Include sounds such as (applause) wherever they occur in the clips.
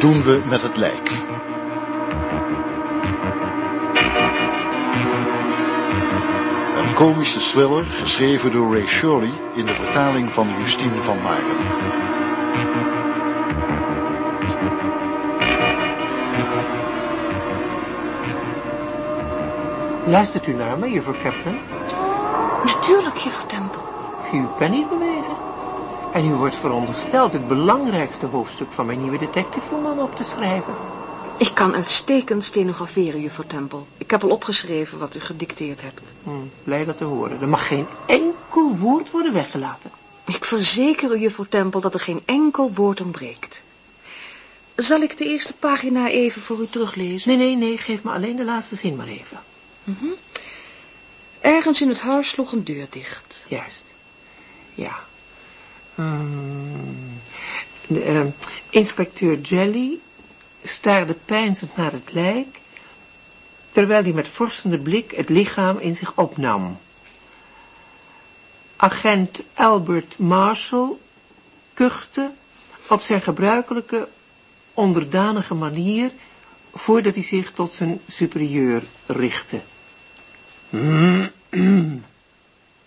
Wat doen we met het lijk? Een komische thriller geschreven door Ray Shirley in de vertaling van Justine van Maren. Luistert u naar me, juffrouw Kaplan? Natuurlijk, juffrouw Tempel. Ik zie uw pen niet bewegen. En u wordt verondersteld het belangrijkste hoofdstuk van mijn nieuwe detectiveroman op te schrijven. Ik kan uitstekend stenograferen, juffrouw Tempel. Ik heb al opgeschreven wat u gedicteerd hebt. Hm, blij dat te horen. Er mag geen enkel woord worden weggelaten. Ik verzeker u, juffrouw Tempel, dat er geen enkel woord ontbreekt. Zal ik de eerste pagina even voor u teruglezen? Nee, nee, nee, geef me alleen de laatste zin maar even. Ergens in het huis sloeg een deur dicht. Juist. Ja. Hmm. De, eh, inspecteur Jelly staarde peinzend naar het lijk, terwijl hij met vorstende blik het lichaam in zich opnam. Agent Albert Marshall kuchte op zijn gebruikelijke onderdanige manier voordat hij zich tot zijn superieur richtte. (clears throat)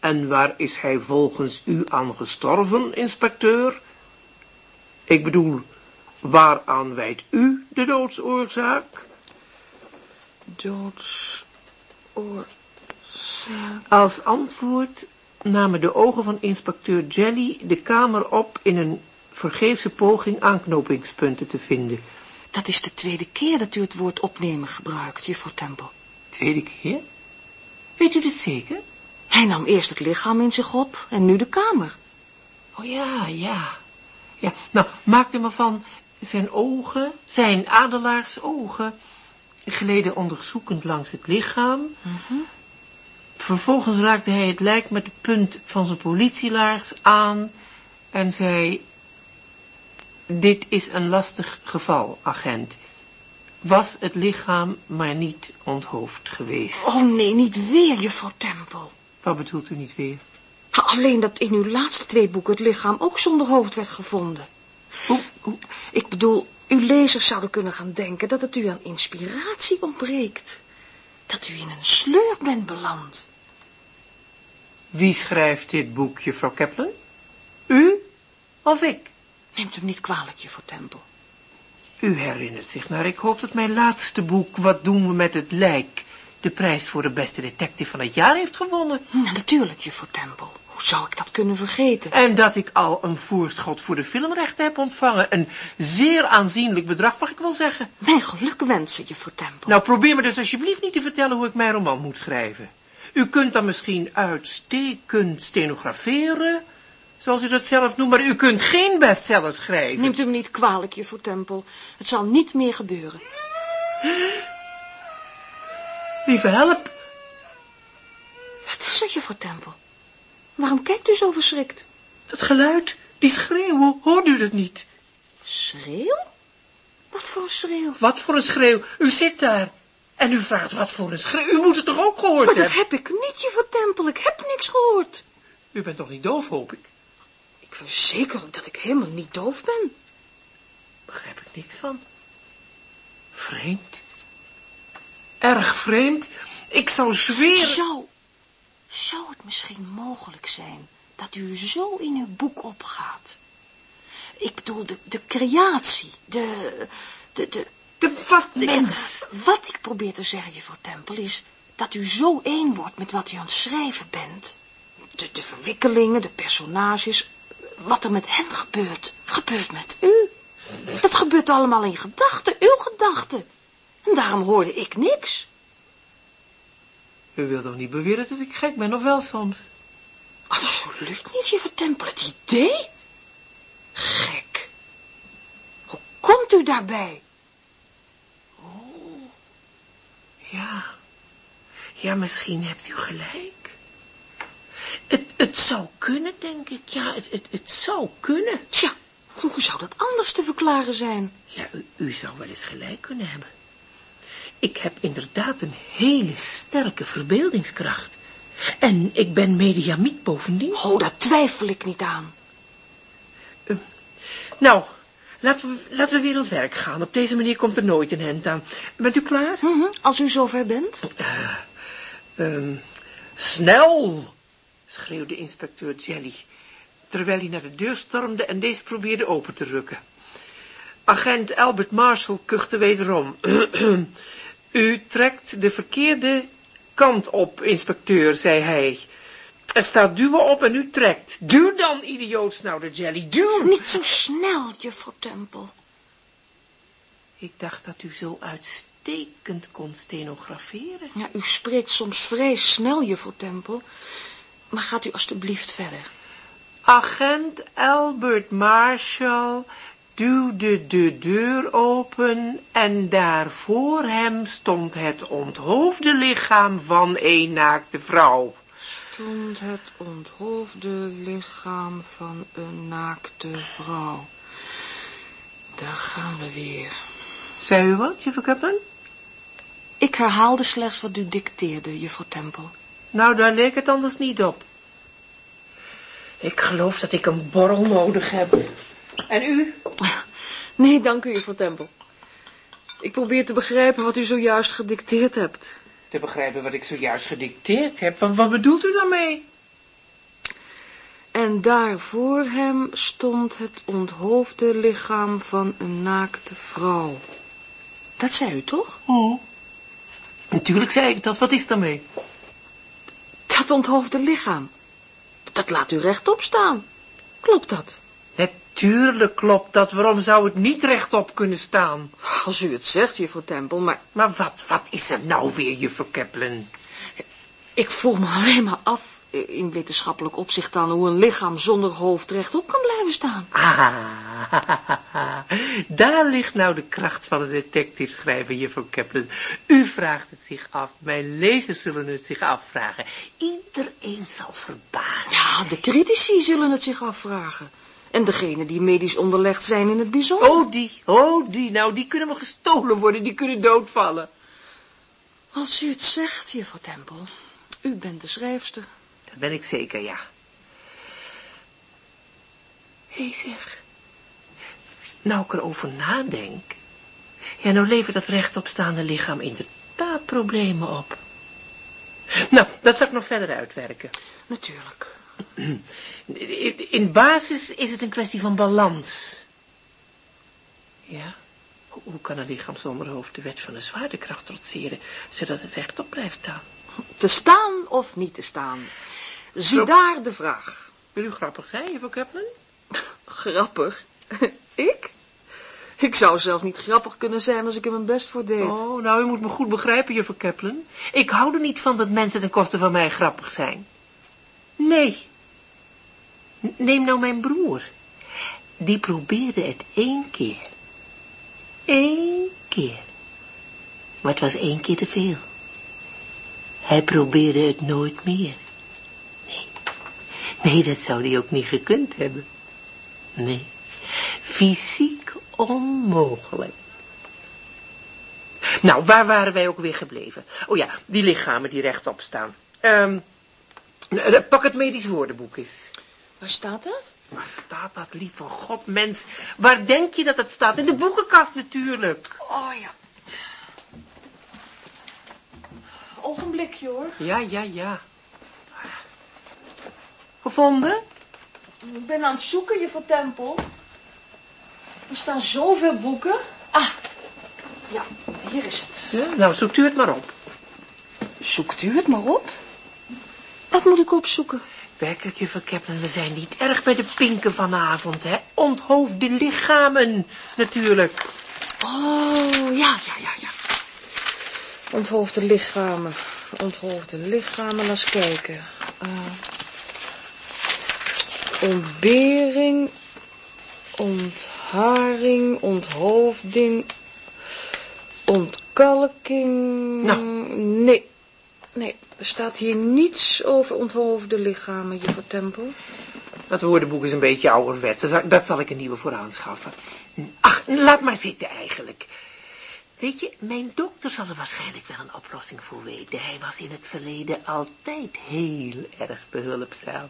En waar is hij volgens u aan gestorven, inspecteur? Ik bedoel, waaraan wijt u de doodsoorzaak? Doodsoorzaak. Als antwoord namen de ogen van inspecteur Jelly de kamer op in een vergeefse poging aanknopingspunten te vinden. Dat is de tweede keer dat u het woord opnemen gebruikt, juffrouw Tempel. Tweede keer? Weet u dit zeker? Hij nam eerst het lichaam in zich op en nu de kamer. Oh ja, ja. Ja, nou, maak er maar van zijn ogen, zijn adelaarsogen, gleden onderzoekend langs het lichaam. Vervolgens raakte hij het lijk met de punt van zijn politielaars aan en zei, dit is een lastig geval, agent. Was het lichaam maar niet onthoofd geweest. Oh nee, niet weer, juffrouw Tempel. Wat bedoelt u niet weer? Alleen dat in uw laatste twee boeken het lichaam ook zonder hoofd werd gevonden. Hoe, hoe, Ik bedoel, uw lezers zouden kunnen gaan denken dat het u aan inspiratie ontbreekt. Dat u in een sleur bent beland. wie schrijft dit boek, juffrouw Kaplan? U of ik? Neemt u me niet kwalijk, juffrouw Tempel. U herinnert zich naar, ik hoop dat mijn laatste boek, Wat doen we met het lijk, de prijs voor de beste detective van het jaar heeft gewonnen. Ja, natuurlijk, juffrouw Tempel. Hoe zou ik dat kunnen vergeten? En dat ik al een voorschot voor de filmrechten heb ontvangen. Een zeer aanzienlijk bedrag, mag ik wel zeggen. Mijn geluk wensen, juffrouw Tempel. Nou, probeer me dus alsjeblieft niet te vertellen hoe ik mijn roman moet schrijven. U kunt dan misschien uitstekend stenograferen, zoals u dat zelf noemt, maar u kunt geen bestseller schrijven. Neemt u me niet kwalijk, juffrouw Tempel. Het zal niet meer gebeuren. Lieve help, Wat is er, juffrouw Tempel? Waarom kijkt u zo verschrikt? dat geluid, die schreeuw, hoort u dat niet? Schreeuw? Wat voor een schreeuw? Wat voor een schreeuw, u zit daar. En u vraagt wat voor een schreeuw, u moet het toch ook gehoord Maar dat hebben? heb ik niet, juffrouw Tempel. Ik heb niks gehoord. U bent toch niet doof, hoop ik? Ik verzeker u dat ik helemaal niet doof ben. Begrijp ik niks van. Vreemd. Erg vreemd. Ik zou zweren... Zou, zou het misschien mogelijk zijn dat u zo in uw boek opgaat? Ik bedoel, de, de creatie, de, de, de, De wat, mens? Wat ik probeer te zeggen, juffrouw Tempel, is dat u zo één wordt met wat u aan het schrijven bent. De, de verwikkelingen, de personages, wat er met hen gebeurt, gebeurt met u. Dat gebeurt allemaal in gedachten, uw gedachten. En daarom hoorde ik niks. U wilt toch niet beweren dat ik gek ben, of wel soms? Absoluut niet, juffrouw Tempel. Het idee? Gek. Hoe komt u daarbij? Ja. Ja, misschien hebt u gelijk. Het, het zou kunnen, denk ik. Ja, het, het, het zou kunnen. Tja, hoe zou dat anders te verklaren zijn? Ja, u, u zou wel eens gelijk kunnen hebben. Ik heb inderdaad een hele sterke verbeeldingskracht. En ik ben mediamiek bovendien. Oh, daar twijfel ik niet aan. Nou, laten we, laten we weer aan het werk gaan. Op deze manier komt er nooit een hend aan. Bent u klaar? Mhm, Als u zover bent. Ehm, snel, schreeuwde inspecteur Jelly, terwijl hij naar de deur stormde en deze probeerde open te rukken. Agent Albert Marshall kuchte wederom. (clears throat) U trekt de verkeerde kant op, inspecteur, zei hij. Er staat duwen op en u trekt. Duw dan, idioot, snauwde Jelly, duw! Niet zo snel, juffrouw Temple. Ik dacht dat u zo uitstekend kon stenograferen. Ja, u spreekt soms vrij snel, juffrouw Temple. Maar gaat u alstublieft verder. Agent Albert Marshall duwde de deur open en daar voor hem stond het onthoofde lichaam van een naakte vrouw. Stond het onthoofde lichaam van een naakte vrouw. Daar gaan we weer. Zei u wat, juffrouw Kaplan? Ik herhaalde slechts wat u dicteerde, juffrouw Temple. Nou, daar leek het anders niet op. Ik geloof dat ik een borrel nodig heb. En u? Nee, dank u, juffrouw Temple. Ik probeer te begrijpen wat u zojuist gedicteerd hebt. Te begrijpen wat ik zojuist gedicteerd heb. Van wat bedoelt u daarmee? En daar voor hem stond het onthoofde lichaam van een naakte vrouw. Dat zei u toch? Oh. Natuurlijk zei ik dat. Wat is daarmee? Dat onthoofde lichaam. Dat laat u rechtop staan. Klopt dat? Natuurlijk klopt dat. Waarom zou het niet rechtop kunnen staan? Als u het zegt, juffrouw Temple, maar Maar wat, wat is er nou weer, juffrouw Kaplan? ik vroeg me alleen maar af, eh, in wetenschappelijk opzicht dan, hoe een lichaam zonder hoofd rechtop kan blijven staan. Ah, (laughs) daar ligt nou de kracht van een detective schrijver, juffrouw Kaplan. U vraagt het zich af, mijn lezers zullen het zich afvragen. Iedereen zal verbazen. Ja, de critici zullen het zich afvragen. En degenen die medisch onderlegd zijn in het bijzonder. Oh, die, oh, die, nou, die kunnen wel gestolen worden, die kunnen doodvallen. Als u het zegt, juffrouw Temple, u bent de schrijfster. Dat ben ik zeker, ja. Hé, zeg. Nou ik erover nadenk. Ja, nou levert dat rechtopstaande lichaam inderdaad problemen op. Nou, dat zal ik nog verder uitwerken. Natuurlijk. (clears throat) In, basis is het een kwestie van balans. Ja? Hoe, hoe kan een lichaam zonder hoofd de wet van de zwaartekracht trotseren, zodat het rechtop blijft staan? Te staan of niet te staan? Zie Zo. daar de vraag. Wil u grappig zijn, juffrouw Kaplan? (laughs) Grappig. (laughs) ik? Ik zou zelf niet grappig kunnen zijn als ik er mijn best voor deed. Oh, nou, u moet me goed begrijpen, juffrouw Kaplan. Ik hou er niet van dat mensen ten koste van mij grappig zijn. Nee. Neem nou mijn broer. Die probeerde het één keer. Eén keer. Maar het was één keer te veel. Hij probeerde het nooit meer. Nee. Nee, dat zou hij ook niet gekund hebben. Nee. Fysiek onmogelijk. Nou, waar waren wij ook weer gebleven? Oh ja, die lichamen die rechtop staan. Ehm, eh, pak het medisch woordenboek eens. Waar staat dat? Waar staat dat, lief van God, mens? Waar denk je dat het staat? In de boekenkast natuurlijk. Oh ja. Ogenblikje hoor. Ja, ja, ja. Gevonden? Ik ben aan het zoeken, juffrouw Tempel. Er staan zoveel boeken. Ah, ja, hier is het. Ja, nou, zoekt u het maar op. Zoekt u het maar op. Wat moet ik opzoeken? Werkelijk, juffrouw Kaplan, we zijn niet erg bij de pinken vanavond, hè? Onthoofde lichamen, natuurlijk. Oh, ja, ja, ja, ja. Onthoofde lichamen. Onthoofde lichamen, laat eens kijken. Eh, ontbering, ontharing, onthoofding, ontkalking. Nou. Nee, nee, er staat hier niets over onthoofde lichamen, juffrouw Tempel. Dat woordenboek is een beetje ouderwets. Dat zal- Dat zal ik een nieuwe voor aanschaffen. Ach, laat maar zitten eigenlijk. Weet je, mijn dokter zal er waarschijnlijk wel een oplossing voor weten. Hij was in het verleden altijd heel erg behulpzaam.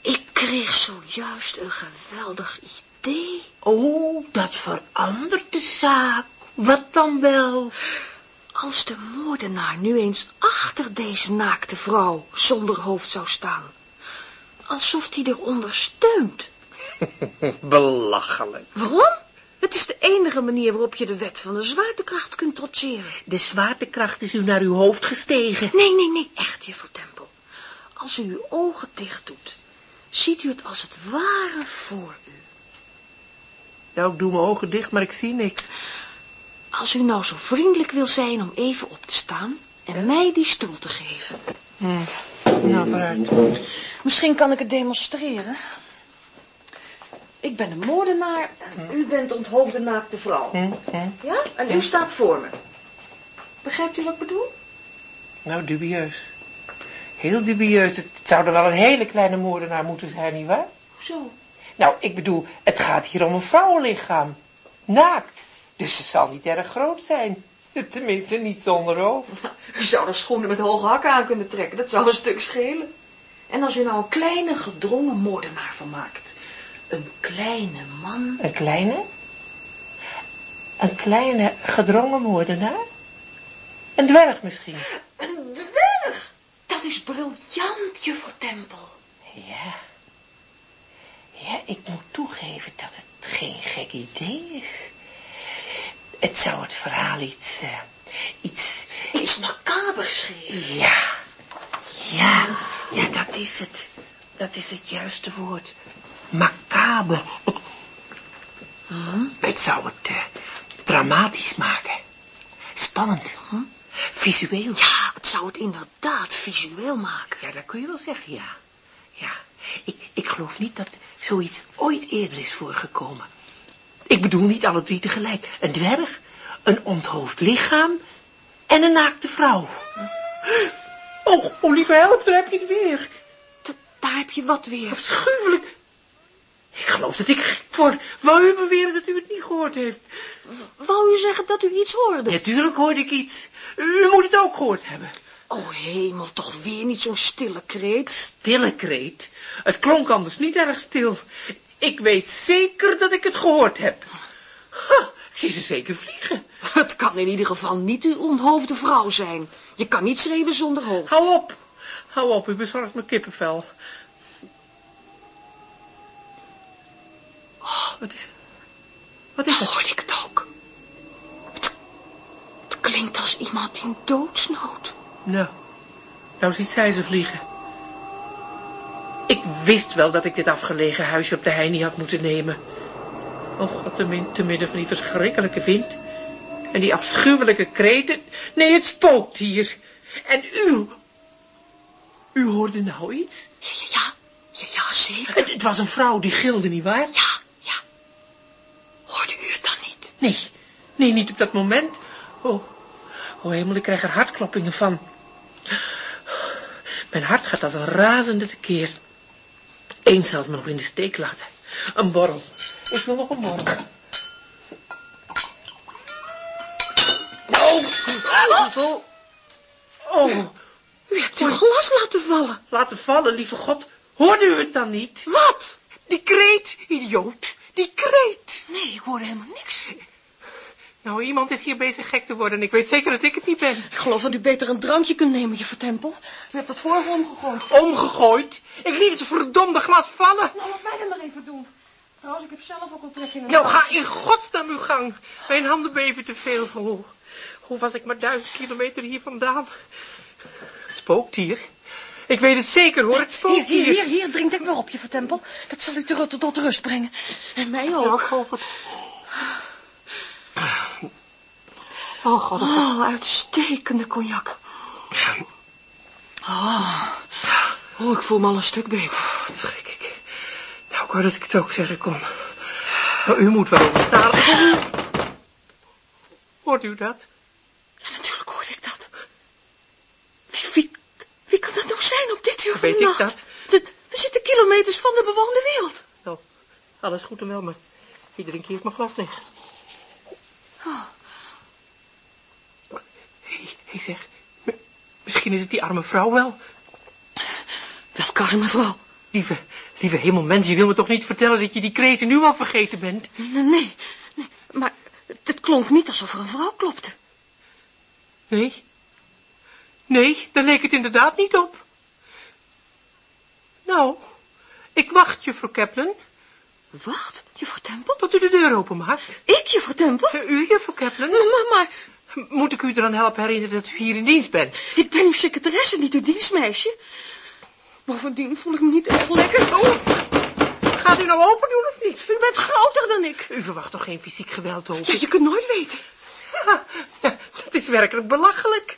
Ik kreeg zojuist een geweldig idee. Oh, dat verandert de zaak. Wat dan wel? Als de moordenaar nu eens achter deze naakte vrouw zonder hoofd zou staan. Alsof hij eronder steunt. (laughs) Belachelijk. Waarom? Het is de enige manier waarop je de wet van de zwaartekracht kunt trotseren. De zwaartekracht is u naar uw hoofd gestegen. Nee, nee, nee, echt, juffrouw Tempel. Als u uw ogen dicht doet, ziet u het als het ware voor u. Nou, ik doe mijn ogen dicht, maar ik zie niks. Als u nou zo vriendelijk wil zijn om even op te staan en mij die stoel te geven. Hm. Nou, vooruit. Misschien kan ik het demonstreren. Ik ben een moordenaar en u bent onthoofde naakte vrouw. Hm, hm. Ja? En u staat voor me. Begrijpt u wat ik bedoel? Nou, dubieus. Heel dubieus. Het zou er wel een hele kleine moordenaar moeten zijn, nietwaar? Zo. Nou, ik bedoel, het gaat hier om een vrouwenlichaam. Naakt. Dus ze zal niet erg groot zijn. (laughs) Tenminste, niet zonder hoofd. U zou er schoenen met hoge hakken aan kunnen trekken. Dat zou een stuk schelen. En als u nou een kleine gedrongen moordenaar van maakt. Een kleine man. Een kleine? Een kleine gedrongen moordenaar? Een dwerg misschien? Een dwerg! Dat is briljant, juffrouw Tempel. Ja. Ja, ik moet toegeven dat het geen gek idee is. Het zou het verhaal iets, eh, iets, Iets macabers geven. ja, ja, ja, dat is het. Dat is het juiste woord. Macabre. Het, het zou het eh, dramatisch maken. Spannend. Visueel. Ja, het zou het inderdaad visueel maken. Ja, dat kun je wel zeggen, ja. Ja, ik, ik geloof niet dat zoiets ooit eerder is voorgekomen. Ik bedoel niet alle drie tegelijk. Een dwerg, een onthoofd lichaam en een naakte vrouw. Oh, oh lieve help, daar heb je het weer. Da- daar heb je wat weer. Afschuwelijk. Ik geloof dat ik gek word. Wou u beweren dat u het niet gehoord heeft? Wou u zeggen dat u iets hoorde? Natuurlijk hoorde ik iets. U moet het ook gehoord hebben. Oh hemel, toch weer niet zo'n stille kreet. Stille kreet. Het klonk anders niet erg stil. Ik weet zeker dat ik het gehoord heb. Ha, ik zie ze zeker vliegen. Het kan in ieder geval niet uw onthoofde vrouw zijn. Je kan niet schreeuwen zonder hoofd. Hou op. Hou op, u bezorgt me kippenvel. Oh, wat is... Wat is het? Hoorde ik het ook? Het, het klinkt als iemand in doodsnood. Nou, nou ziet zij ze vliegen. Ik wist wel dat ik dit afgelegen huisje op de hei niet had moeten nemen. Oh god, te midden van die verschrikkelijke wind. En die afschuwelijke kreten. Nee, het spookt hier. En u... U hoorde nou iets? Ja, ja, ja. Ja, ja, zeker. Het, het was een vrouw die gilde, nietwaar? Ja, ja. Hoorde u het dan niet? Nee, nee, niet op dat moment. Oh, oh hemel, ik krijg er hartkloppingen van. Mijn hart gaat als een razende tekeer. Eens zal het me nog in de steek laten. Een borrel. Ik wil nog een borrel. Oh, oh, oh. U hebt uw glas laten vallen. Laten vallen, lieve God. Hoorde u het dan niet? Wat? Die kreet, idioot. Die kreet. Nee, ik hoorde helemaal niks. Nou, iemand is hier bezig gek te worden en ik weet zeker dat ik het niet ben. Ik geloof dat u beter een drankje kunt nemen, juffrouw Tempel. U hebt dat vorige omgegooid. Omgegooid. Ik liet het verdomde glas vallen. Nou, laat mij dat maar even doen. Trouwens, ik heb zelf ook al trek in een Nou, ga in godsnaam uw gang. Mijn handen beven te veel. Oh, hoe was ik maar duizend kilometer hier vandaan? Hier. Ik weet het zeker hoor, het spookt Hier, hier, hier. hier, drink ik maar op, juffrouw Tempel. Dat zal u tot, tot rust brengen. En mij Ja, ook. ik hoop het. Oh god, Oh, uitstekende cognac. Oh. oh, ik voel me al een stuk beter. wat schrik ik. Nou, ik wou dat ik het ook zeggen kon. Nou, u moet wel ontstaan. Hoort u dat? Ja, natuurlijk hoorde ik dat. Wie, wie, wie kan dat nou zijn op dit uur van Weet de ik nacht? dat? We, we zitten kilometers van de bewoonde wereld. Nou, alles goed en wel, maar ik drink hier mijn glas leeg. Oh. Hey, zeg, misschien is het die arme vrouw wel. Welke arme vrouw. Lieve, lieve hemelmens, je wil me toch niet vertellen dat je die kreten nu al vergeten bent? Nee, nee, nee, maar het klonk niet alsof er een vrouw klopte. Nee. Nee, daar leek het inderdaad niet op. Nou, ik wacht, juffrouw Kaplan, Wacht, juffrouw Tempel? tot u de deur openmaakt. Ik, juffrouw Tempel? Eh, U, juffrouw Kaplan, Maar, maar, moet ik u eraan helpen herinneren dat u hier in dienst bent? ik ben uw secretaresse, niet uw dienstmeisje. Bovendien voel ik me niet erg lekker. Oh, Gaat u nou open doen of niet? u bent groter dan ik. U verwacht toch geen fysiek geweld, hoop Ja, je kunt nooit weten. (laughs) Dat is werkelijk belachelijk.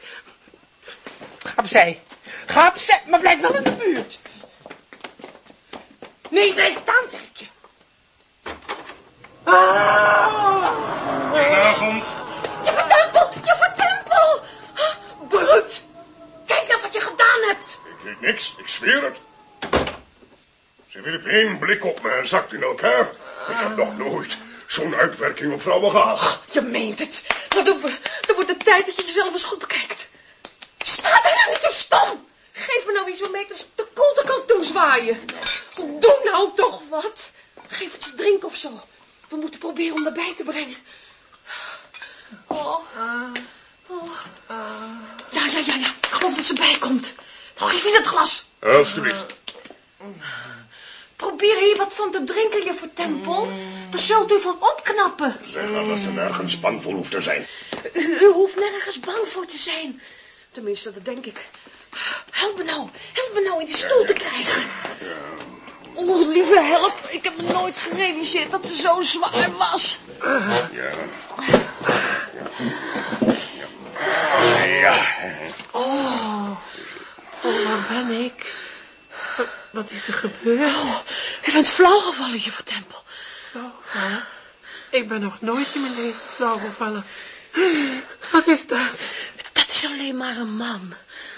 Ga opzij. Ga opzij, maar blijf wel in de buurt. Nee, blijf staan, zeg ik je. Ah! Goedenavond. Ik niks, ik zweer het. Ze wierp één blik op me en zakte in elkaar. Ik heb nog nooit zo'n uitwerking op vrouwen gehad. Je meent het. Maar dan, dan wordt het tijd dat je jezelf eens goed bekijkt. Sta daar nou niet zo stom. Geef me nou iets waarmee ik de koelte kan toezwaaien. Doe nou toch wat. Geef het te drinken of zo. We moeten proberen om erbij te brengen. Oh. Oh. Ja, ja, ja, ja. Ik geloof dat ze bijkomt. Nou, geef je dat glas. Alsjeblieft. Probeer hier wat van te drinken, juffrouw Tempel. Daar zult u van opknappen. Zeg haar dat ze nergens bang voor hoeft te zijn. U, u hoeft nergens bang voor te zijn. Tenminste, dat denk ik. Help me nou. Help me nou in die stoel te krijgen. Oh, lieve help. Ik heb me nooit gerealiseerd dat ze zo zwaar was. Ja. Ja. Ja. Oh, waar ben ik? Wat, is er gebeurd? Oh, u bent flauw gevallen, juffrouw Tempel. Flauwgevallen? Ik ben nog nooit in mijn leven flauw gevallen. Wat is dat? Dat is alleen maar een man.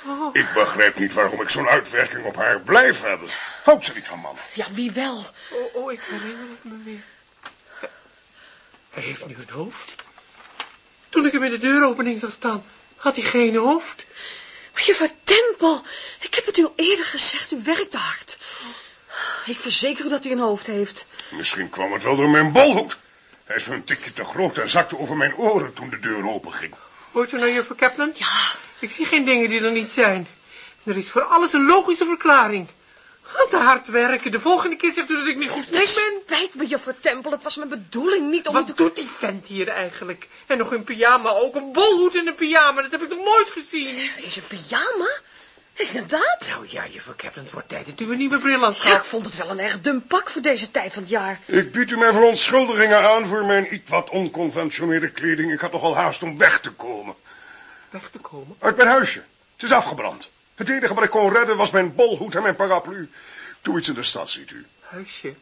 Oh, Ik begrijp niet waarom ik zo'n uitwerking op haar blijf hebben. Houdt ze niet van man? Ja, wie wel? oh, oh, ik herinner het me weer. Hij heeft nu een hoofd. Toen ik hem in de deuropening zag staan, had hij geen hoofd. Maar juffrouw Tempel, ik heb het u al eerder gezegd. U werkt hard. Ik verzeker u dat hij een hoofd heeft. Misschien kwam het wel door mijn bolhoed. Hij is een tikje te groot en zakte over mijn oren toen de deur openging. Hoort u nou, juffrouw Kaplan? Ja, Ik zie geen dingen die er niet zijn. Er is voor alles een logische verklaring. Te hard werken. De volgende keer zegt u dat ik niet goed sterk ben. spijt me, juffrouw Tempel. Het was mijn bedoeling niet om u te... Wat doet die vent hier eigenlijk? En nog een pyjama ook. Een bolhoed in een pyjama. Dat heb ik nog nooit gezien. Is een pyjama? Inderdaad. Nou ja, juffrouw Kaplan, het wordt tijd dat u een nieuwe bril Ja, ik vond het wel een erg dun pak voor deze tijd van het jaar. Ik bied u mijn verontschuldigingen aan voor mijn iets wat onconventionele kleding. Ik had nogal haast om weg te komen. Weg te komen. Uit mijn huisje. Het is afgebrand. Het enige wat ik kon redden was mijn bolhoed en mijn paraplu. Doe iets in de stad, ziet u. Huisje.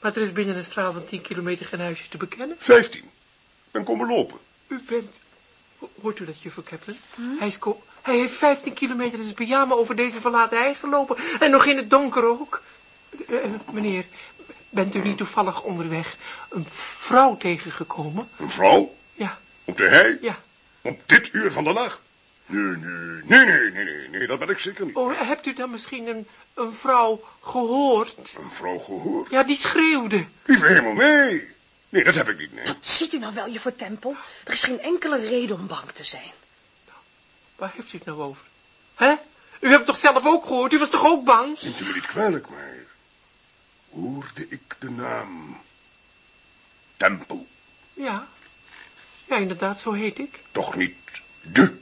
Maar er is binnen een straal van 10 kilometer geen huisje te bekennen. Vijftien. Ik ben komen lopen. U bent... Ho- Hoort u dat, juffrouw Kaplan? Hij, is ko- hij heeft 15 kilometer in zijn pyjama over deze verlaten hei gelopen. En nog in het donker ook. Eh, eh, meneer, bent u niet toevallig onderweg een vrouw tegengekomen? Een vrouw? Ja, Op de hei? ja. Op dit uur van de nacht? Nee, nee, nee, nee, nee, nee, nee, dat ben ik zeker niet. Oh, hebt u dan misschien een, een vrouw gehoord? Een vrouw gehoord? Ja, die schreeuwde. Lieve hemel, nee. Nee, dat heb ik niet, nee. Dat ziet u nou wel, juffrouw Tempel. Er is geen enkele reden om bang te zijn. Waar heeft u het nou over? Hè? U hebt het toch zelf ook gehoord? U was toch ook bang? Neemt u me niet kwalijk, maar... Hoorde ik de naam... Tempel? Ja. Ja, inderdaad, zo heet ik. Toch niet de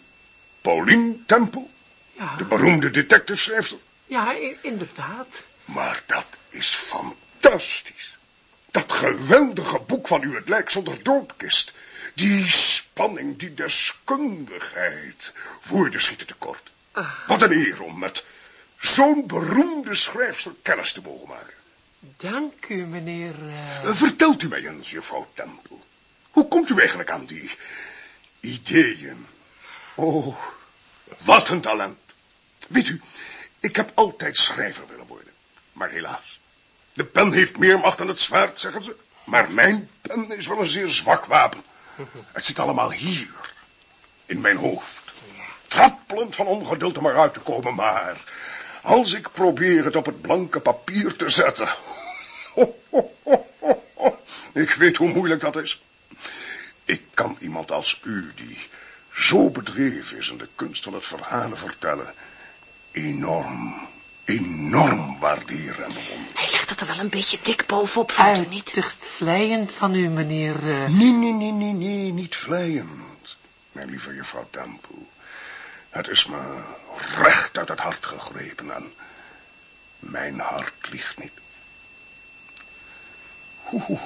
Pauline Tempel? Ja, De beroemde detective-schrijfster? ja inderdaad. Maar dat is fantastisch. Dat geweldige boek van u, het lijk zonder doodkist. Die spanning, die deskundigheid. Woorden schieten tekort. Wat een eer om met zo'n beroemde schrijfster kennis te mogen maken. Dank u, meneer... Eh, Vertelt u mij eens, juffrouw Tempel. Hoe komt u eigenlijk aan die ideeën? Oh, wat een talent. Weet u, ik heb altijd schrijver willen worden. Maar helaas, de pen heeft meer macht dan het zwaard, zeggen ze. Maar mijn pen is wel een zeer zwak wapen. Het zit allemaal hier, in mijn hoofd. Trappelend van ongeduld om eruit te komen, maar als ik probeer het op het blanke papier te zetten. (laughs) Ik weet hoe moeilijk dat is. Ik kan iemand als u, die zo bedreven is in de kunst van het verhalen vertellen, enorm, enorm waarderen en bewonderen. Hij legt het er wel een beetje dik bovenop, vindt u niet? Uiterst vleiend van u, meneer... eh, Nee, nee, nee, nee, nee, niet vleiend. Mijn lieve juffrouw Temple. Het is me recht uit het hart gegrepen en mijn hart liegt niet. Oeh,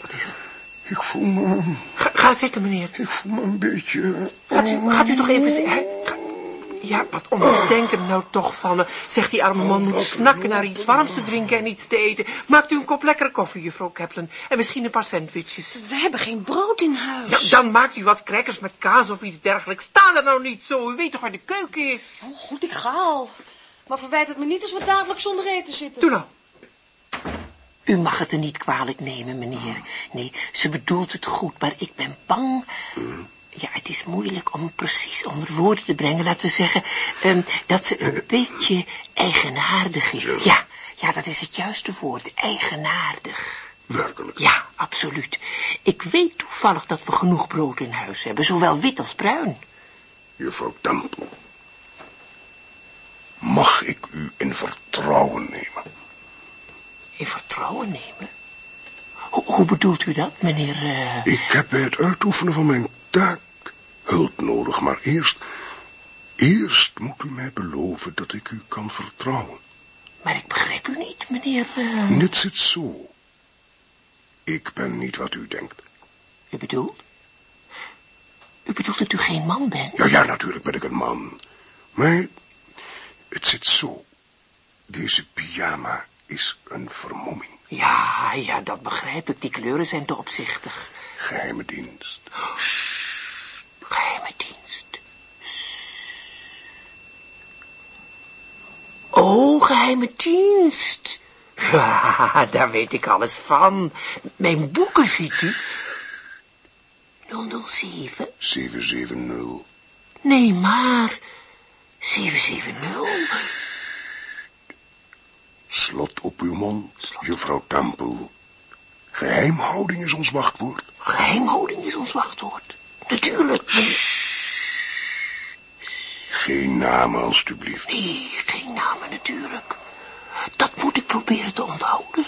Wat is er? Ik voel me, Ga, ga zitten, meneer. ik voel me een beetje... Gaat u, gaat u toch even... Ga- Ja, wat onbedenken nou toch van me. Zegt die arme man moet snakken naar iets warms te drinken en iets te eten. Maakt u een kop lekkere koffie, juffrouw Kaplan. En misschien een paar sandwiches. We hebben geen brood in huis. Ja, dan maakt u wat crackers met kaas of iets dergelijks. Sta er nou niet zo. U weet toch waar de keuken is? Oh, goed, ik ga al. Maar verwijt het me niet als we dagelijks zonder eten zitten. Doe nou. U mag het er niet kwalijk nemen, meneer. Nee, ze bedoelt het goed, maar ik ben bang... Ja, het is moeilijk om precies onder woorden te brengen. Laten we zeggen ehm, dat ze een beetje eigenaardig is. Ja, ja, dat is het juiste woord. Eigenaardig. Werkelijk. Ja, absoluut. Ik weet toevallig dat we genoeg brood in huis hebben, zowel wit als bruin. Juffrouw Temple. Mag ik u in vertrouwen nemen? In vertrouwen nemen? Hoe, hoe bedoelt u dat, meneer... eh, Ik heb bij het uitoefenen van mijn taak hulp nodig, maar eerst... Eerst moet u mij beloven dat ik u kan vertrouwen. Maar ik begrijp u niet, meneer... eh, Dit zit zo. Ik ben niet wat u denkt. U bedoelt? U bedoelt dat u geen man bent? Ja, ja, natuurlijk ben ik een man. Maar het zit zo. Deze pyjama is een vermomming. Ja, ja, dat begrijp ik. Die kleuren zijn te opzichtig. Geheime dienst. Geheime dienst. Oh, geheime dienst. (laughs) Ja, daar weet ik alles van. Mijn boeken, ziet u. 007? 770. Nee, maar... 770? Slot op uw mond, juffrouw Temple. Geheimhouding is ons wachtwoord. Geheimhouding is ons wachtwoord. Natuurlijk. Geen namen, alstublieft. Nee, geen namen natuurlijk. Dat moet ik proberen te onthouden.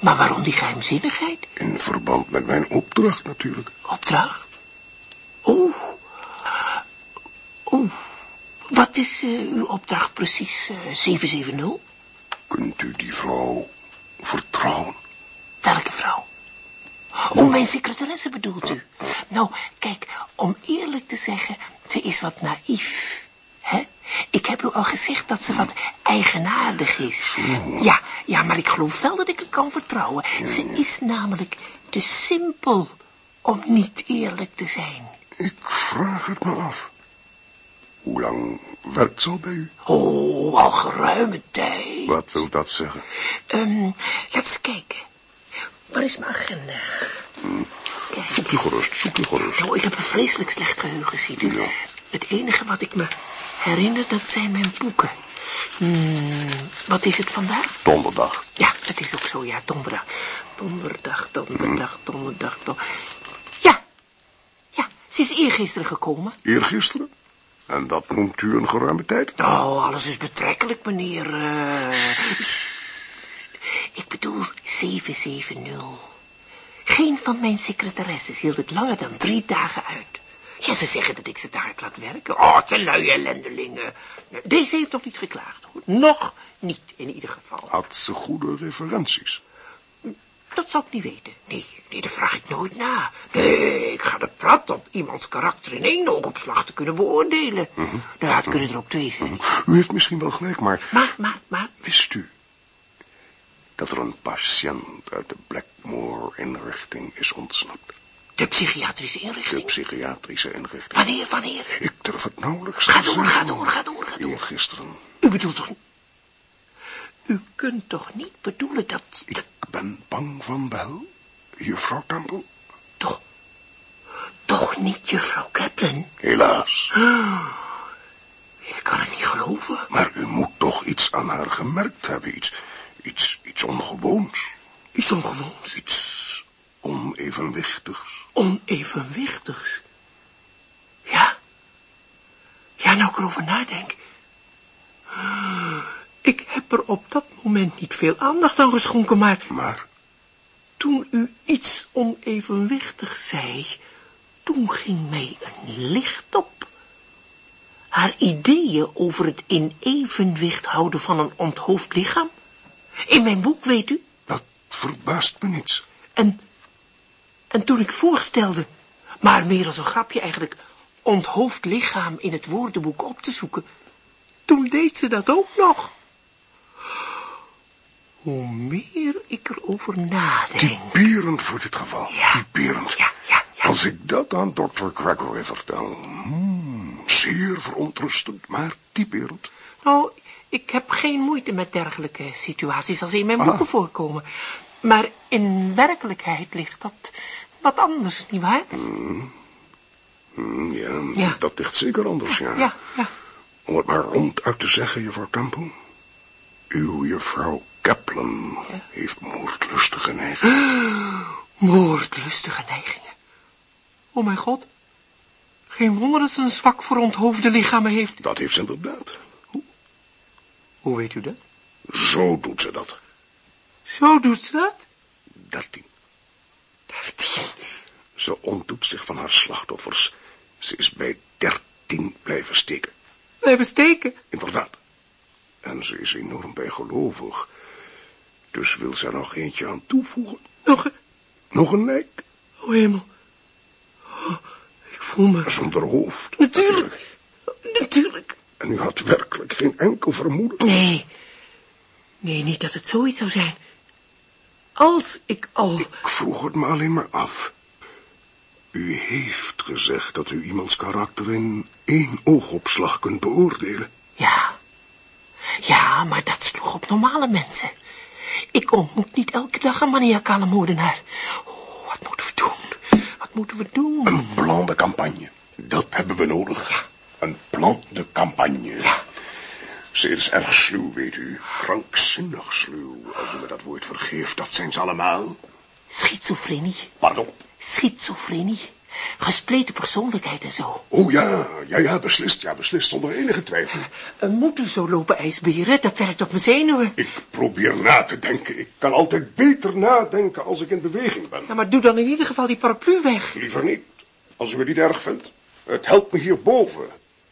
Maar waarom die geheimzinnigheid? In verband met mijn opdracht natuurlijk. Opdracht? Oeh. Oeh. Wat is eh, uw opdracht precies? eh, 770? Kunt u die vrouw vertrouwen? Welke vrouw? Oh, mijn secretaresse bedoelt u? Nou, kijk, om eerlijk te zeggen, ze is wat naïef. Hè? Ik heb u al gezegd dat ze wat eigenaardig is. Ja, ja, maar ik geloof wel dat ik haar kan vertrouwen. Ze is namelijk te simpel om niet eerlijk te zijn. Ik vraag het me af. Hoe lang werkt ze al bij u? Oh, al geruime tijd. Wat wil dat zeggen? Ehm, laat eens kijken. Waar is mijn agenda? Eens kijken. Zoek u gerust, zoek u gerust. Nou, ik heb een vreselijk slecht geheugen, ziet u. Ja. Het enige wat ik me herinner, dat zijn mijn boeken. Hmm, wat is het vandaag? Donderdag. Ja, dat is ook zo, ja, donderdag. Donderdag, donderdag, donderdag, donderdag. Ja, ja, ze is eergisteren gekomen. Eergisteren? En dat noemt u een geruime tijd? Oh, alles is betrekkelijk, meneer. eh. Ik bedoel 770. Geen van mijn secretaresses hield het langer dan drie dagen uit. Ja, ze zeggen dat ik ze daar laat werken. Oh, het zijn luie ellendelingen. Deze heeft nog niet geklaagd, hoor. Nog niet, in ieder geval. Had ze goede referenties? Dat zou ik niet weten. Nee, nee, daar vraag ik nooit na. Nee, ik ga er prat op iemands karakter in één oogopslag te kunnen beoordelen. Nou, het kunnen er ook twee zijn. U heeft misschien wel gelijk, maar Maar, maar, maar, wist u dat er een patiënt uit de Blackmore-inrichting is ontsnapt? de psychiatrische De inrichting. psychiatrische inrichting. Wanneer, wanneer? Ik durf het nauwelijks Ga te door, zeggen. ga door, ga door, ga door. Eergisteren. U bedoelt toch... U kunt toch niet bedoelen dat... Ik dat ben bang van wel, juffrouw Temple. toch... Toch niet juffrouw Kaplan? Helaas. (gasps) Ik kan het niet geloven. Maar u moet toch iets aan haar gemerkt hebben. Iets, iets, iets ongewoons. Iets ongewoons. Iets onevenwichtigs. Onevenwichtigs. Ja. Ja, nou ik erover nadenk. (gasps) Ik heb er op dat moment niet veel aandacht aan geschonken, maar Maar toen u iets onevenwichtigs zei, toen ging mij een licht op. Haar ideeën over het in evenwicht houden van een onthoofd lichaam. In mijn boek, weet u. dat verbaast me niets. En, en toen ik voorstelde, maar meer als een grapje eigenlijk, onthoofd lichaam in het woordenboek op te zoeken, toen deed ze dat ook nog. Hoe meer ik erover nadenk. Typerend voor dit geval. Ja. Typerend. Ja, ja, ja. Als ik dat aan Dr. Gregory vertel. Hmm, zeer verontrustend, maar typerend. Nou, ik heb geen moeite met dergelijke situaties als in mijn Ah. boeken voorkomen. Maar in werkelijkheid ligt dat wat anders, nietwaar? Hmm, ja, Ja. dat ligt zeker anders, ja. Ja, ja. Om het maar ronduit te zeggen, juffrouw Temple. Uw juffrouw Kaplan Ja. heeft moordlustige neigingen. (gasps) Moordlustige neigingen. Oh mijn god. Geen wonder dat ze een zwak voor onthoofde lichamen heeft. Dat heeft ze inderdaad. Hoe weet u dat? Zo doet ze dat. Zo doet ze dat? Dertien. Dertien. Ze ontdoet zich van haar slachtoffers. Ze is bij dertien blijven steken. Blijven steken. Inderdaad. En ze is enorm bijgelovig. Dus wil ze er nog eentje aan toevoegen. Nog een... Nog een lijk. Oh hemel. Oh, ik voel me... Zonder hoofd. Natuurlijk. Natuurlijk. En u had werkelijk geen enkel vermoeden. Nee. Nee, niet dat het zoiets zou zijn. Als ik al... Ik vroeg het me alleen maar af. U heeft gezegd dat u iemands karakter in één oogopslag kunt beoordelen. Ja. Ja, maar dat sloeg op normale mensen. Ik ontmoet niet elke dag een maniacale moordenaar. Oh, wat moeten we doen? Wat moeten we doen? Een plan de campagne. Dat hebben we nodig. Een plan de campagne. Ja. Ze is erg sluw, weet u. Krankzinnig sluw. Als u me dat woord vergeeft, dat zijn ze allemaal. Schizofrenie. Pardon. Schizofrenie. Gespleten persoonlijkheid en zo. Oh ja, ja, ja, beslist, ja, beslist, zonder enige twijfel. Uh, moet u zo lopen ijsberen? Dat werkt op mijn zenuwen. Ik probeer na te denken. Ik kan altijd beter nadenken als ik in beweging ben. Ja, maar doe dan in ieder geval die paraplu weg. Liever niet, als u het niet erg vindt. Het helpt me hierboven,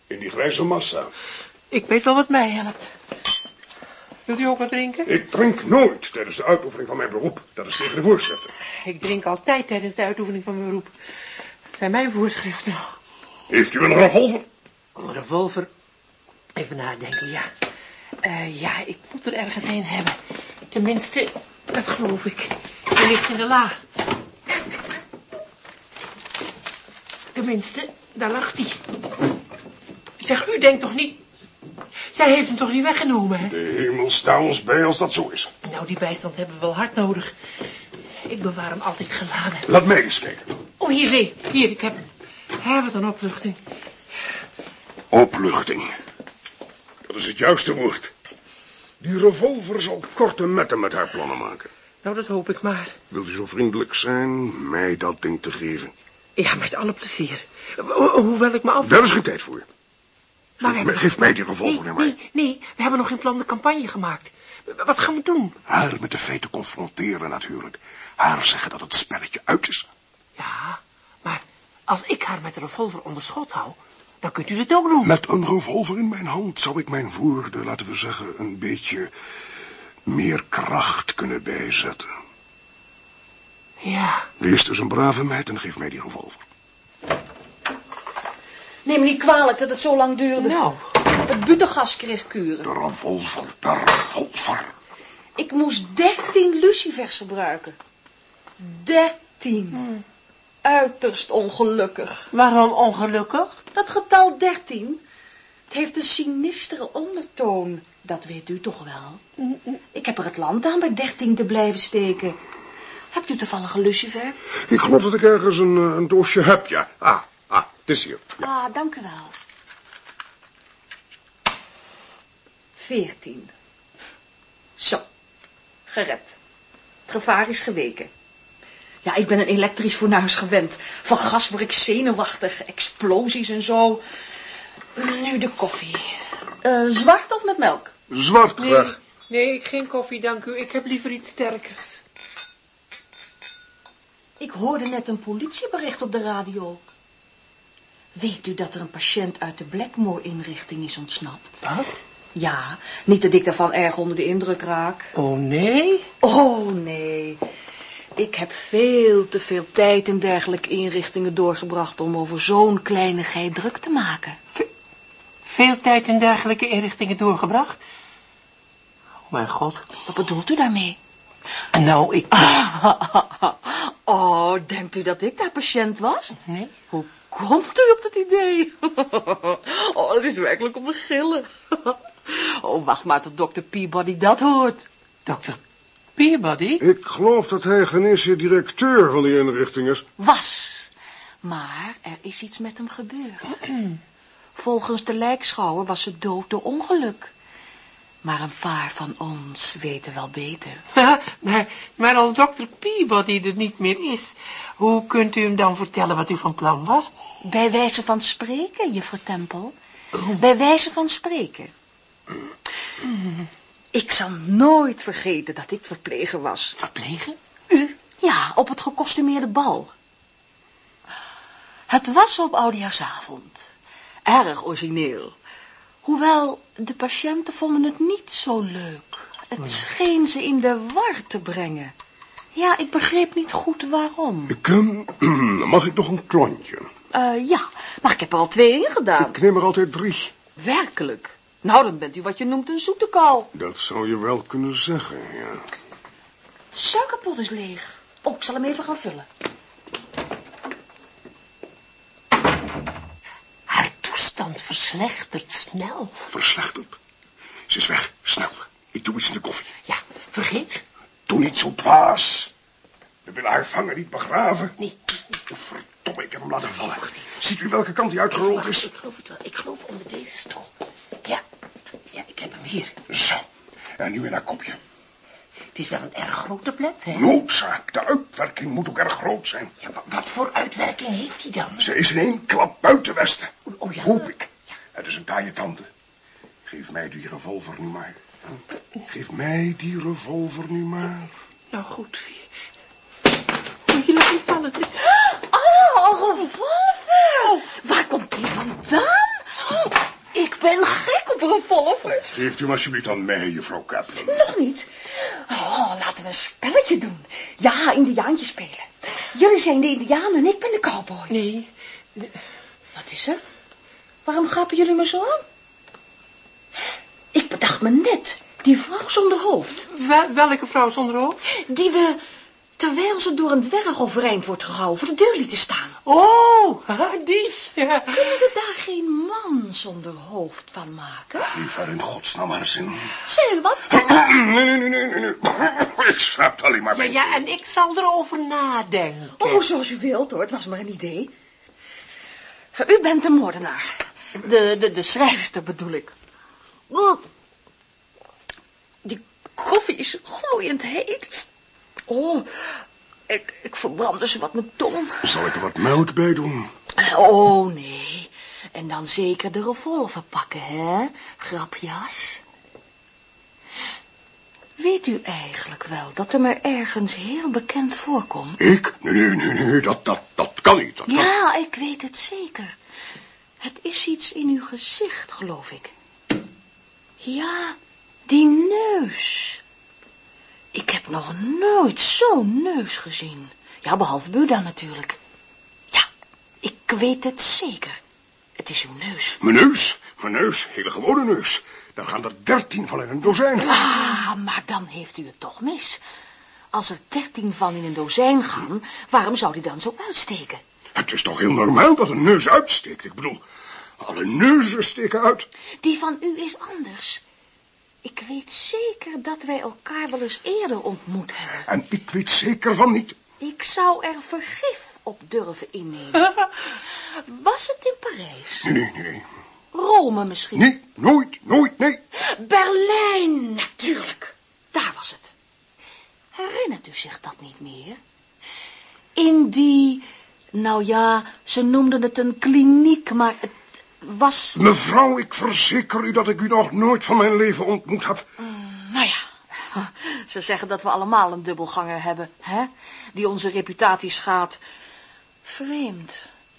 in die grijze massa. Ik weet wel wat mij helpt. Wilt u ook wat drinken? Ik drink nooit tijdens de uitoefening van mijn beroep. Dat is tegen de voorschriften. Ik drink altijd tijdens de uitoefening van mijn beroep. Zijn mijn voorschriften. Heeft u een revolver? Een revolver. Even nadenken, ja. Eh, ja, ik moet er ergens een hebben. Tenminste, dat geloof ik. Die ligt in de la. Tenminste, daar lag hij. Zeg, u denkt toch niet... Zij heeft hem toch niet weggenomen, hè? De hemel sta ons bij als dat zo is. Nou, die bijstand hebben we wel hard nodig. Ik bewaar hem altijd geladen. Laat mij eens kijken. Oh, hier, zie. Hier, ik heb hem. Hij wat een opluchting. Opluchting. Dat is het juiste woord. Die revolver zal korte metten met haar plannen maken. Nou, dat hoop ik maar. Wilt u zo vriendelijk zijn mij dat ding te geven? Ja, met alle plezier. Ho- Hoewel ik me af... Daar is geen tijd voor. Maar Geef, mij, geef mij die revolver Nee, mij. nee, nee. We hebben nog geen plan de campagne gemaakt. Wat gaan we doen? Haar met de feiten confronteren natuurlijk. Haar zeggen dat het spelletje uit is. Ja, maar als ik haar met de revolver onder schot hou... dan kunt u het ook doen. Met een revolver in mijn hand zou ik mijn woorden, laten we zeggen, een beetje meer kracht kunnen bijzetten. Ja, Wees dus een brave meid en geef mij die revolver. Neem me niet kwalijk dat het zo lang duurde. nou... Het buttegas kreeg kuren. De revolver, de revolver. Ik moest dertien lucifers gebruiken. Dertien. Hmm. Uiterst ongelukkig. Waarom ongelukkig? Dat getal dertien, het heeft een sinistere ondertoon. Dat weet u toch wel? Ik heb er het land aan bij dertien te blijven steken. Hebt u toevallig een lucifer? Ik geloof dat ik ergens een, eh, een doosje heb, ja. Ah, ah, het is hier. Ja. Ah, dank u wel. 14. Zo, gered. Het gevaar is geweken. Ja, ik ben een elektrisch fornuis gewend. Van gas word ik zenuwachtig, explosies en zo. Nu de koffie. Eh, zwart of met melk? Zwart Nee, graag. nee, geen koffie, dank u. Ik heb liever iets sterkers. Ik hoorde net een politiebericht op de radio. Weet u dat er een patiënt uit de Blackmore-inrichting is ontsnapt? Wat? Ja, niet dat ik daarvan erg onder de indruk raak. Oh, nee? Oh, nee. Ik heb veel te veel tijd in dergelijke inrichtingen doorgebracht om over zo'n kleinigheid druk te maken. Veel tijd in dergelijke inrichtingen doorgebracht? Oh, mijn god. Wat bedoelt u daarmee? En nou, ik... (laughs) Oh, denkt u dat ik daar patiënt was? Nee? Hoe komt u op dat idee? (laughs) Oh, dat is werkelijk om te gillen. (laughs) Oh, wacht maar tot dokter Peabody dat hoort. Dokter Peabody? Ik geloof dat hij geneesheer directeur van die inrichting is. Was. Maar er is iets met hem gebeurd. (clears throat) Volgens de lijkschouwer was ze dood door ongeluk. Maar een paar van ons weten wel beter. (laughs) maar, maar als dokter Peabody er niet meer is, hoe kunt u hem dan vertellen wat u van plan was? Bij wijze van spreken, juffrouw Tempel. Bij wijze van spreken. (clears throat) Ik zal nooit vergeten dat ik verpleger was. Verplegen? Ja, op het gekostumeerde bal. Het was op oudejaarsavond. Erg origineel. Hoewel, de patiënten vonden het niet zo leuk. Het scheen ze in de war te brengen. Ja, ik begreep niet goed waarom. Ik, ehm, (clears throat) mag ik nog een klontje? Eh, ja, maar ik heb er al twee in gedaan. Ik neem er altijd drie. Werkelijk. Nou, dan bent u wat je noemt een zoete kou. Dat zou je wel kunnen zeggen, ja. De suikerpot is leeg. Oh, ik zal hem even gaan vullen. Haar toestand verslechtert snel. Verslechterd. Ze is weg. Snel. Ik doe iets in de koffie. Ja, vergeet? Doe niet zo dwaas. We willen haar vangen, niet begraven. Nee, Verdomme, ik heb hem laten vallen. Ziet u welke kant hij uitgerold is? ik geloof het wel. Ik geloof onder deze stoel. Ja, ik heb hem hier. Zo. En nu in haar kopje. Het is wel een erg grote plet, hè? Noodzaak. De uitwerking moet ook erg groot zijn. Ja, wa- wat voor uitwerking heeft hij dan? Ze is in één klap buiten Westen. oh ja. Hoop ik. Het is een taaie tante. Geef mij die revolver nu maar. Geef mij die revolver nu maar. Nou, goed. Oh, je laat me vallen. Oh, een revolver! Waar komt die vandaan? Ik ben gek op revolvers. Geeft u hem alsjeblieft aan mij, juffrouw Kaplan. Nog niet. Oh, laten we een spelletje doen. Ja, indiaantje spelen. Jullie zijn de indiaan en ik ben de cowboy. Nee, Wat is er? Waarom grappen jullie me zo aan? Ik bedacht me net, die vrouw zonder hoofd. wel- welke vrouw zonder hoofd? Die we, terwijl ze door een dwerg overeind wordt gehouden, voor de deur lieten staan. Oh, die. Ja. Kunnen we daar geen man zonder hoofd van maken? Geef haar in godsnaam haar zin. Zeg wat? (coughs) Nee, nee, nee, nee, nee. nee. (coughs) Ik schraap alleen maar Ja, mijn ja, en ik zal erover nadenken. Oh, zoals u wilt hoor, het was maar een idee. U bent de moordenaar. De, de, de schrijfster bedoel ik. Oh. Die koffie is gloeiend heet. Oh, ik, ik verbrandde ze wat mijn tong. Zal ik er wat melk bij doen? Oh, nee. En dan zeker de revolver pakken, hè? Grapjas. Weet u eigenlijk wel dat er me ergens heel bekend voorkomt? Ik? Nee, nee, nee, nee. Dat, dat, dat kan niet. Dat. Ja, ik weet het zeker. Het is iets in uw gezicht, geloof ik. Ja, die neus. Ik heb nog nooit zo'n neus gezien. Ja, behalve Buddha natuurlijk. Ja, ik weet het zeker. Het is uw neus. Mijn neus. Mijn neus. Hele gewone neus. Daar gaan er dertien van in een dozijn. Ah, maar dan heeft u het toch mis. Als er dertien van in een dozijn gaan, waarom zou die dan zo uitsteken? Het is toch heel normaal dat een neus uitsteekt. Ik bedoel, alle neuzen steken uit. Die van u is anders. Ik weet zeker dat wij elkaar wel eens eerder ontmoet hebben. En ik weet zeker van niet. Ik zou er vergif op durven innemen. (laughs) Was het in Parijs? Nee, nee, nee. Rome misschien? Nee, Nooit, nooit, nee. Berlijn, natuurlijk. Daar was het. Herinnert u zich dat niet meer? In die, nou ja, ze noemden het een kliniek, maar het was... Mevrouw, ik verzeker u dat ik u nog nooit van mijn leven ontmoet heb. Nou ja, (laughs) ze zeggen dat we allemaal een dubbelganger hebben, hè? Die onze reputatie schaadt. Vreemd,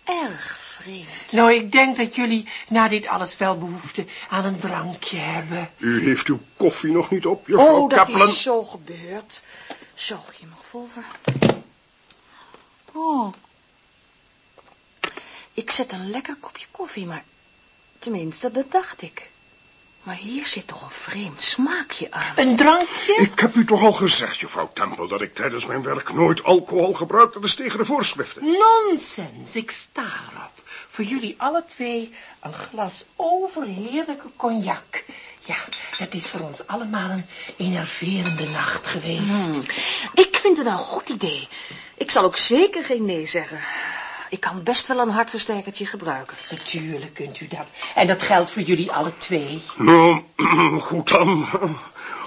erg vreemd. Nou, ik denk dat jullie na dit alles wel behoefte aan een drankje hebben. U heeft uw koffie nog niet op, juffrouw Oh, dat Kaplan. is zo gebeurd. Zo, hier nog volver. Oh. Ik zet een lekker kopje koffie, maar... Tenminste, dat dacht ik. Maar hier zit toch een vreemd smaakje aan. Een drankje? Ik heb u toch al gezegd, juffrouw Temple, dat ik tijdens mijn werk nooit alcohol gebruik. Dat is tegen de voorschriften. Nonsens, ik sta erop. Voor jullie alle twee een glas overheerlijke cognac. Ja, dat is voor ons allemaal een enerverende nacht geweest. Hmm. Ik vind het een goed idee. Ik zal ook zeker geen nee zeggen. Ik kan best wel een hartversterkertje gebruiken. Natuurlijk kunt u dat. En dat geldt voor jullie alle twee. Nou, (clears throat) goed dan.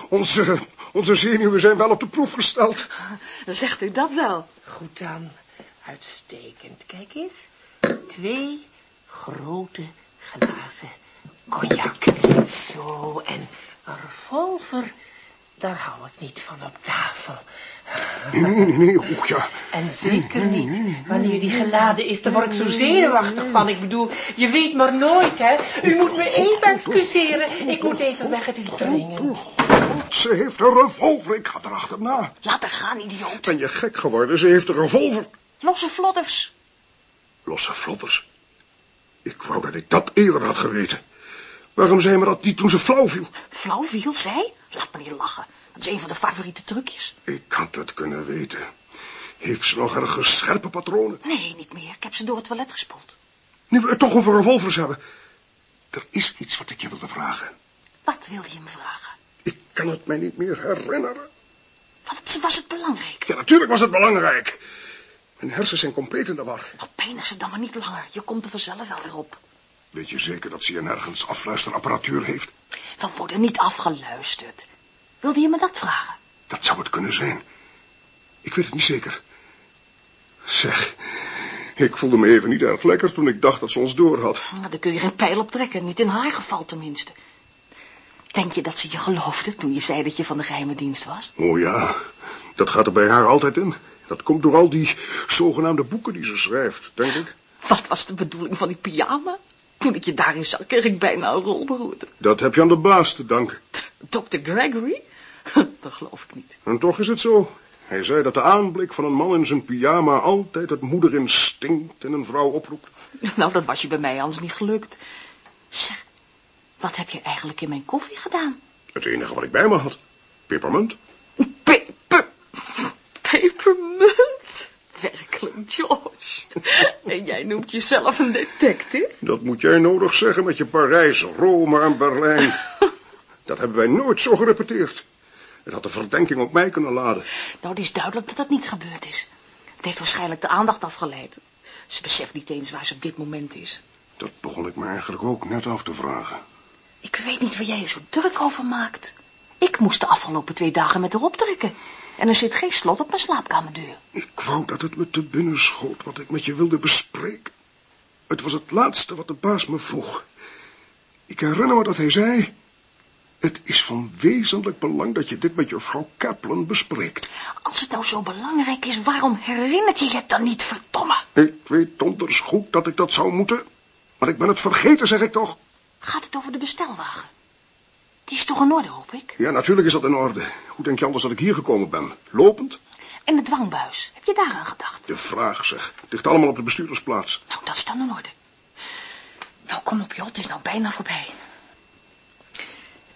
Onze, onze zenuwen zijn wel op de proef gesteld. Zegt u dat wel? Goed dan. Uitstekend. Kijk eens. Twee grote glazen cognac. Zo, en een revolver. Daar hou ik niet van op tafel. Nee, nee, nee, nee. Oeh, ja. En zeker niet wanneer die geladen is. Daar word ik zo zenuwachtig van. Ik bedoel, je weet maar nooit, hè. U moet me even excuseren. Ik moet even weg, het is dringend. God, ze heeft een revolver. Ik ga erachterna. Laat haar gaan, idioot. Ben je gek geworden? Ze heeft een revolver. Losse vlodders. Losse vlodders. Ik wou dat ik dat eerder had geweten. Waarom zei me dat niet toen ze flauw viel? Flauw viel zij? Laat me niet lachen. Dat is een van de favoriete trucjes. Ik had het kunnen weten. Heeft ze nog ergens scherpe patronen? Nee, niet meer. Ik heb ze door het toilet gespoeld. Nu we het toch over revolvers hebben. Er is iets wat ik je wilde vragen. Wat wilde je me vragen? Ik kan het mij niet meer herinneren. Wat was het belangrijk? Ja, natuurlijk was het belangrijk. Mijn hersens zijn compleet in de war. Nou, pijnig ze dan maar niet langer. Je komt er vanzelf wel weer op. Weet je zeker dat ze hier nergens afluisterapparatuur heeft? We worden niet afgeluisterd. Wilde je me dat vragen? Dat zou het kunnen zijn. Ik weet het niet zeker. Zeg, ik voelde me even niet erg lekker toen ik dacht dat ze ons door had. Nou, daar kun je geen pijl op trekken. Niet in haar geval tenminste. Denk je dat ze je geloofde toen je zei dat je van de geheime dienst was? Oh ja, dat gaat er bij haar altijd in. Dat komt door al die zogenaamde boeken die ze schrijft, denk ik. Wat was de bedoeling van die pyjama? Toen ik je daarin zag, kreeg ik bijna een rolberoerte. Dat heb je aan de baas te danken. Dr. Gregory? (laughs) Dat geloof ik niet. En toch is het zo. Hij zei dat de aanblik van een man in zijn pyjama altijd het moederinstinct in een vrouw oproept. (laughs) Nou, dat was je bij mij anders niet gelukt. Zeg, wat heb je eigenlijk in mijn koffie gedaan? Het enige wat ik bij me had. Pepermunt. Peper... (laughs) Pepermunt? Werkelijk, George. En jij noemt jezelf een detective? Dat moet jij nodig zeggen met je Parijs, Rome en Berlijn. Dat hebben wij nooit zo gerepeteerd. Het had de verdenking op mij kunnen laden. Nou, het is duidelijk dat dat niet gebeurd is. Het heeft waarschijnlijk de aandacht afgeleid. Ze beseft niet eens waar ze op dit moment is. Dat begon ik me eigenlijk ook net af te vragen. Ik weet niet waar jij je zo druk over maakt. Ik moest de afgelopen twee dagen met haar optrekken. En er zit geen slot op mijn slaapkamerdeur. Ik wou dat het me te binnen schoot wat ik met je wilde bespreken. Het was het laatste wat de baas me vroeg. Ik herinner me dat hij zei... Het is van wezenlijk belang dat je dit met juffrouw Kaplan bespreekt. Als het nou zo belangrijk is, waarom herinnert je je het dan niet, verdomme? Ik weet donders goed dat ik dat zou moeten. Maar ik ben het vergeten, zeg ik toch. Gaat het over de bestelwagen? Die is toch in orde, hoop ik? Ja, natuurlijk is dat in orde. Hoe denk je anders dat ik hier gekomen ben? Lopend? En de dwangbuis, heb je daaraan gedacht? De vraag, zeg. Het ligt allemaal op de bestuurdersplaats. Nou, dat is dan in orde. Nou, kom op, joh, het is nou bijna voorbij.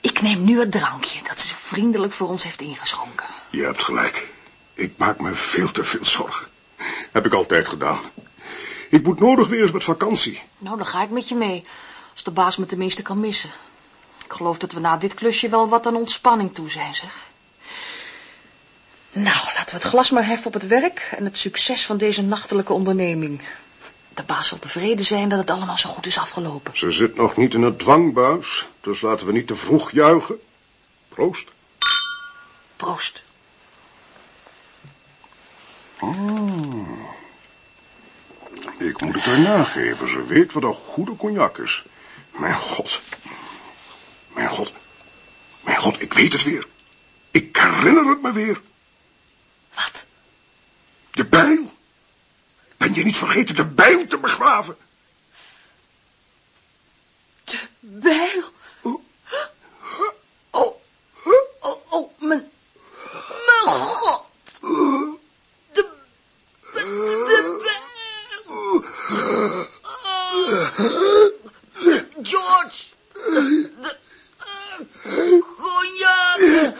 Ik neem nu het drankje dat ze vriendelijk voor ons heeft ingeschonken. Je hebt gelijk. Ik maak me veel te veel zorgen. Heb ik altijd gedaan. Ik moet nodig weer eens met vakantie. Nou, dan ga ik met je mee. Als de baas me tenminste kan missen. Ik geloof dat we na dit klusje wel wat aan ontspanning toe zijn, zeg. Nou, laten we het glas maar heffen op het werk en het succes van deze nachtelijke onderneming. de baas zal tevreden zijn dat het allemaal zo goed is afgelopen. Ze zit nog niet in het dwangbuis, dus laten we niet te vroeg juichen. Proost. Proost. Ik moet het haar nageven, ze weet wat een goede cognac is. Mijn god. Mijn god. Mijn god, ik weet het weer. Ik herinner het me weer. Wat? De bijl. Ben je niet vergeten de bijl te begraven? De bijl. Oh, oh, oh, mijn, mijn god. De, de, de bijl. George. De, uh, cognac.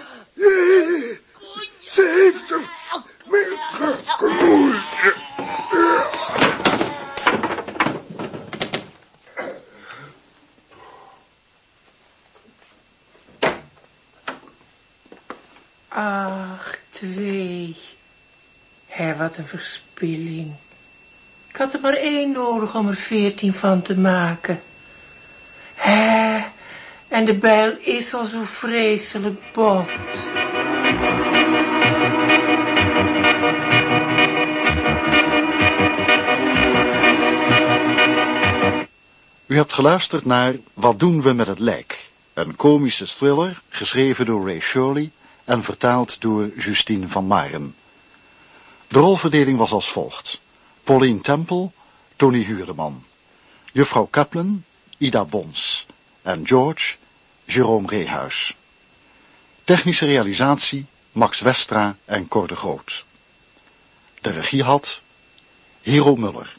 Ze heeft hem. Mijn geknoeid. Ach, twee. Hé, een verspilling. Ik had er maar één nodig om er veertien van te maken. Hé, en de bijl is al zo vreselijk bot. U hebt geluisterd naar Wat doen we met het lijk? Een komische thriller, geschreven door Ray Shirley en vertaald door Justine van Maren. De rolverdeling was als volgt. Pauline Temple, Tony Huurdeman. Juffrouw Kaplan, Ida Bons. En George, Jerome Reehuis. Technische realisatie, Max Westra en Cor de Groot. De regie had Hero Muller.